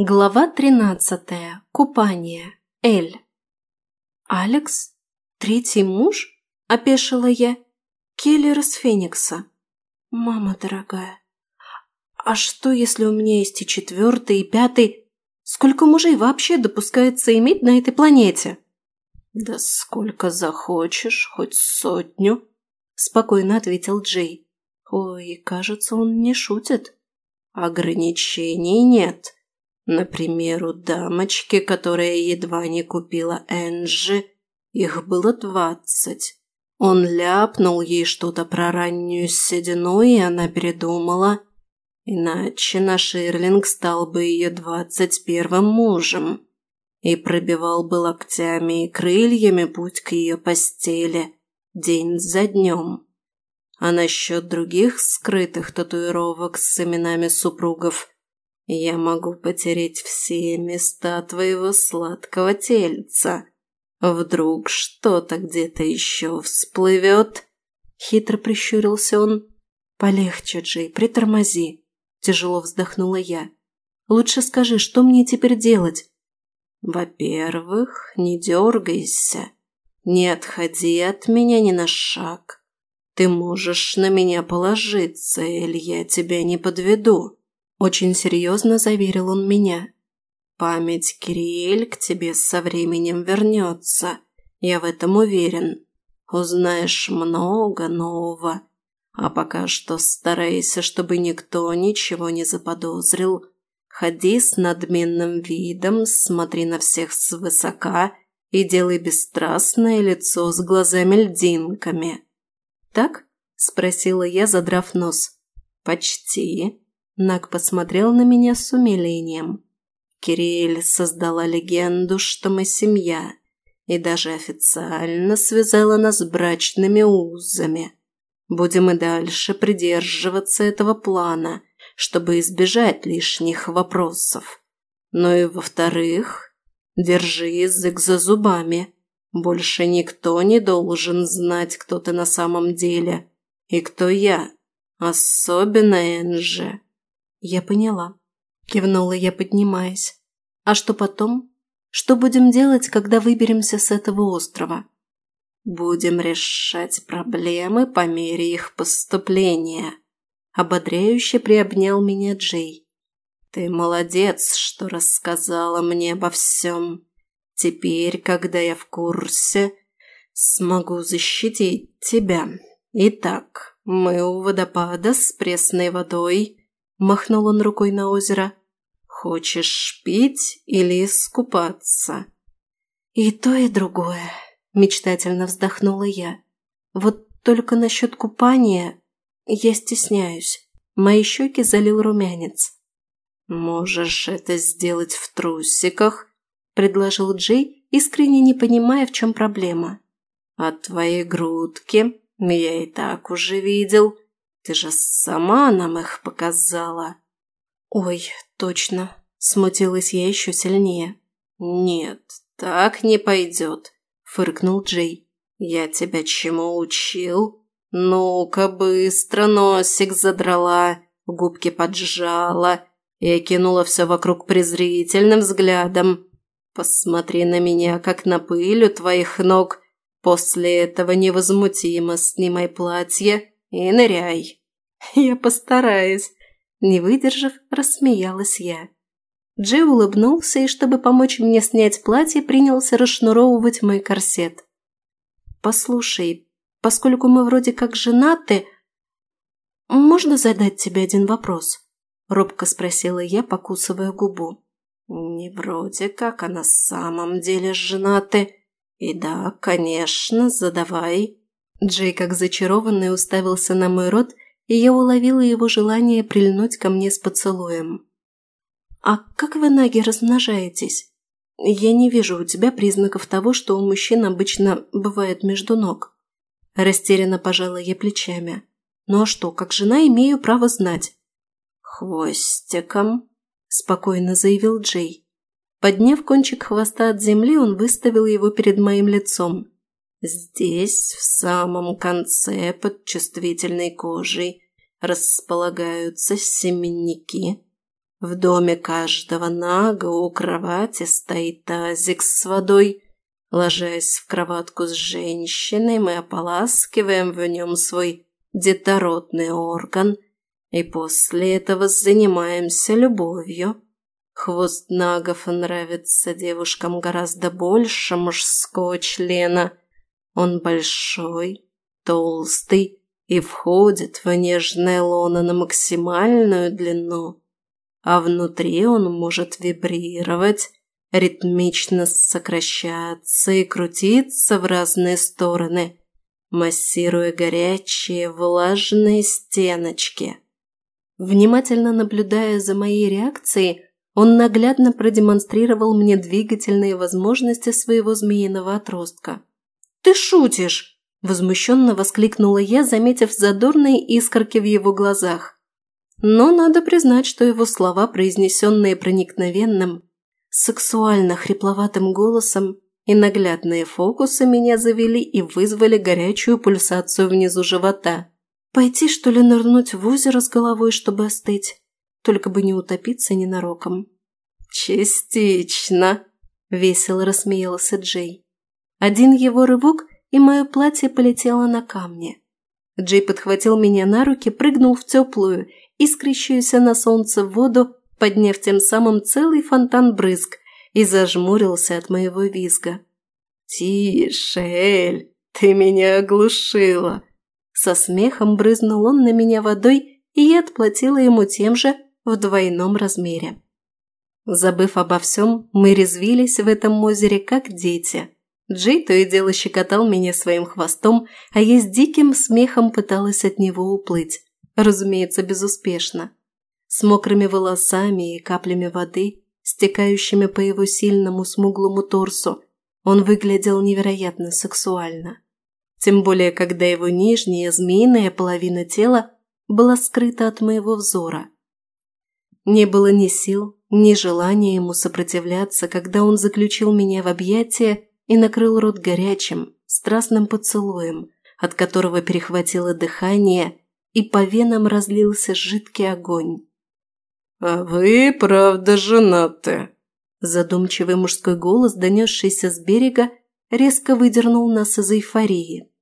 Глава 13. Купание. Эль. «Алекс? Третий муж?» – опешила я. «Келлер из Феникса. Мама дорогая, а что, если у меня есть и четвертый, и пятый? Сколько мужей вообще допускается иметь на этой планете?» «Да сколько захочешь, хоть сотню», – спокойно ответил Джей. «Ой, кажется, он не шутит. Ограничений нет». Например, у дамочки, которая едва не купила Энджи, их было двадцать. Он ляпнул ей что-то про раннюю седину, и она передумала. Иначе наш Ирлинг стал бы ее двадцать первым мужем и пробивал бы локтями и крыльями путь к ее постели день за днем. А насчет других скрытых татуировок с именами супругов – я могу потереть все места твоего сладкого тельца. Вдруг что-то где-то еще всплывет?» Хитро прищурился он. «Полегче, Джей, притормози», – тяжело вздохнула я. «Лучше скажи, что мне теперь делать?» «Во-первых, не дергайся. Не отходи от меня ни на шаг. Ты можешь на меня положиться, или я тебя не подведу. Очень серьезно заверил он меня. Память Кириэль к тебе со временем вернется, я в этом уверен. Узнаешь много нового. А пока что старайся, чтобы никто ничего не заподозрил. Ходи с надменным видом, смотри на всех свысока и делай бесстрастное лицо с глазами-льдинками. «Так?» – спросила я, задрав нос. «Почти», Наг посмотрел на меня с умилением. Кириэль создала легенду, что мы семья, и даже официально связала нас брачными узами. Будем и дальше придерживаться этого плана, чтобы избежать лишних вопросов. Ну и во-вторых, держи язык за зубами. Больше никто не должен знать, кто ты на самом деле и кто я, особенно Энджи. Я поняла. Кивнула я, поднимаясь. А что потом? Что будем делать, когда выберемся с этого острова? Будем решать проблемы по мере их поступления. Ободряюще приобнял меня Джей. Ты молодец, что рассказала мне обо всем. Теперь, когда я в курсе, смогу защитить тебя. Итак, мы у водопада с пресной водой Махнул он рукой на озеро. «Хочешь пить или искупаться?» «И то, и другое», – мечтательно вздохнула я. «Вот только насчет купания я стесняюсь. Мои щеки залил румянец». «Можешь это сделать в трусиках», – предложил Джей, искренне не понимая, в чем проблема. «А твои грудки я и так уже видел. Ты же сама нам их показала. Ой, точно. Смутилась я еще сильнее. Нет, так не пойдет, фыркнул Джей. Я тебя чему учил? Ну-ка быстро носик задрала, губки поджала и окинула все вокруг презрительным взглядом. Посмотри на меня, как на пыль твоих ног. После этого невозмутимо снимай платье и ныряй. Я постараюсь. Не выдержав, рассмеялась я. Джей улыбнулся и, чтобы помочь мне снять платье, принялся расшнуровывать мой корсет. «Послушай, поскольку мы вроде как женаты, можно задать тебе один вопрос?» – робко спросила я, покусывая губу. «Не вроде как, а на самом деле женаты. И да, конечно, задавай». Джей, как зачарованный, уставился на мой рот, и я уловила его желание прильнуть ко мне с поцелуем. «А как вы, наги, размножаетесь? Я не вижу у тебя признаков того, что у мужчин обычно бывает между ног». Растерянно пожала я плечами. «Ну а что, как жена имею право знать?» «Хвостиком», – спокойно заявил Джей. Подняв кончик хвоста от земли, он выставил его перед моим лицом. Здесь, в самом конце, под чувствительной кожей, располагаются семенники. В доме каждого нага у кровати стоит тазик с водой. Ложась в кроватку с женщиной, мы ополаскиваем в нем свой детородный орган и после этого занимаемся любовью. Хвост нагов нравится девушкам гораздо больше мужского члена. Он большой, толстый и входит в нежное лоно на максимальную длину, а внутри он может вибрировать, ритмично сокращаться и крутиться в разные стороны, массируя горячие влажные стеночки. Внимательно наблюдая за моей реакцией, он наглядно продемонстрировал мне двигательные возможности своего змеиного отростка – «Ты шутишь!» – возмущенно воскликнула я, заметив задорные искорки в его глазах. Но надо признать, что его слова, произнесенные проникновенным, сексуально-хрипловатым голосом и наглядные фокусы меня завели и вызвали горячую пульсацию внизу живота. Пойти, что ли, нырнуть в озеро с головой, чтобы остыть? Только бы не утопиться ненароком. «Частично!» – весело рассмеялся Джей. Один его рывок, и мое платье полетело на камни. Джей подхватил меня на руки, прыгнул в теплую, искрящуюся на солнце воду, подняв тем самым целый фонтан брызг, и зажмурился от моего визга. «Тише, Эль, ты меня оглушила!» Со смехом брызнул он на меня водой, и я отплатила ему тем же в двойном размере. Забыв обо всем, мы резвились в этом озере, как дети – Джей то и дело щекотал меня своим хвостом, а я с диким смехом пыталась от него уплыть. Разумеется, безуспешно. С мокрыми волосами и каплями воды, стекающими по его сильному смуглому торсу, он выглядел невероятно сексуально. Тем более, когда его нижняя змеиная половина тела была скрыта от моего взора. Не было ни сил, ни желания ему сопротивляться, когда он заключил меня в объятия и накрыл рот горячим, страстным поцелуем, от которого перехватило дыхание, и по венам разлился жидкий огонь. «А вы, правда, женаты!» Задумчивый мужской голос, донесшийся с берега, резко выдернул нас из эйфории.